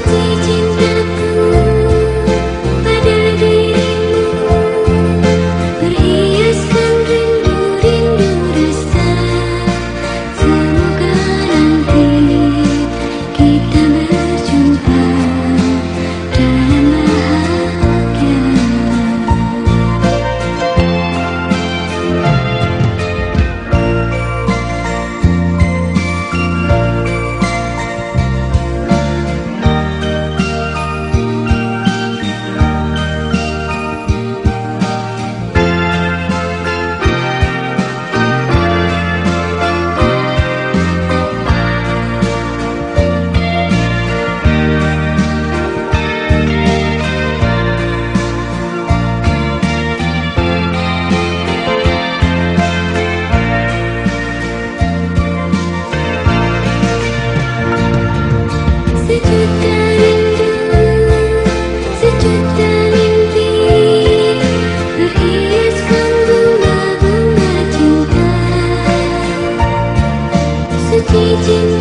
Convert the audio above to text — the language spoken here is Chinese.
teaching. 已经